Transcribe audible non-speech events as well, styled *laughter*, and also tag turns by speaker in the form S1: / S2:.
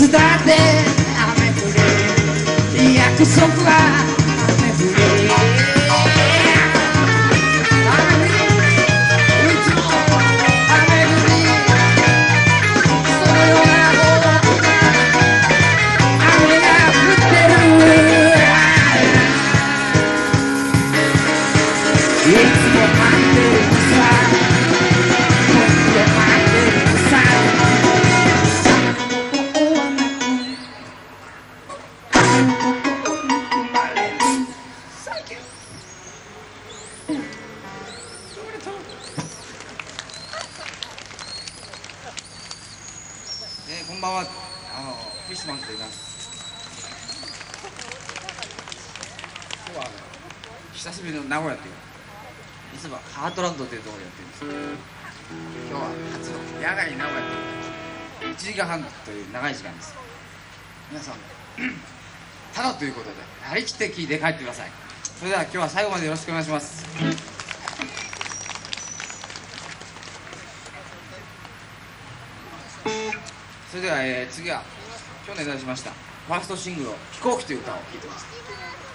S1: cidade aventureira E aqui sou claro. Aventureira It's what my days are えー、こんばんは。あのフィッシュマンと言い
S2: ます。
S1: 今日は久しぶりの名古屋という。いつもハートランドというところでやってるんです今日は初の野外名古屋という。1時間半という長い時間です。皆さん *clears throat* ただということで張り切って聞いて帰ってください。それでは今日は最後までよろしくお願いします。それでは、えー次は去年出し
S2: ました。
S1: ファーストシング
S2: ル
S1: 「飛行
S2: 機」という歌を聴
S1: いてください